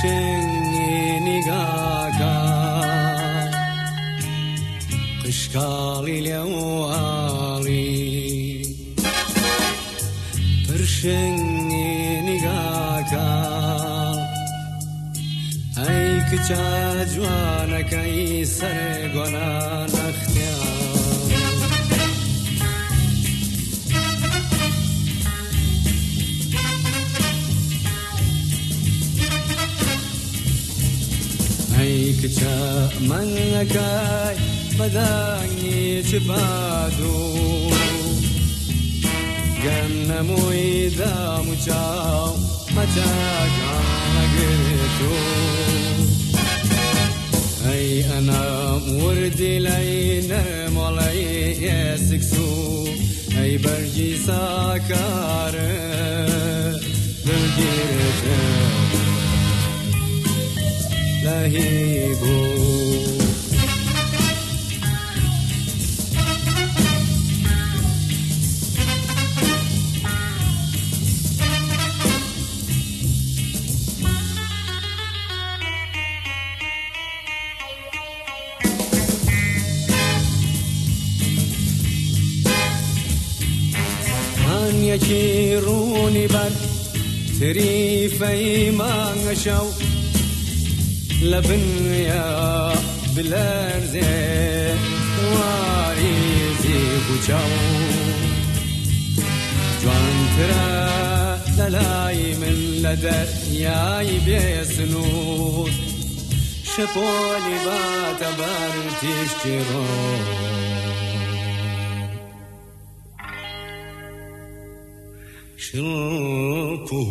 قشنگی نگاه کرد قشکالی لوالی قشنگی نگاه کرد ای کچا جوانکی سر گناه نختیار Maikcha mangakai padangi chibadu Gannamui damuchau Ai ana anam urdilay nermolay yesiksu ai bergi sakarım لهيبو من یکی رونی بر تریفەی مانگەشە و لبنيا بلارزي واريزي بوچاو جوان ترى دلاي من لدر ياي بيسنور شبولي باتبار تشترون شركه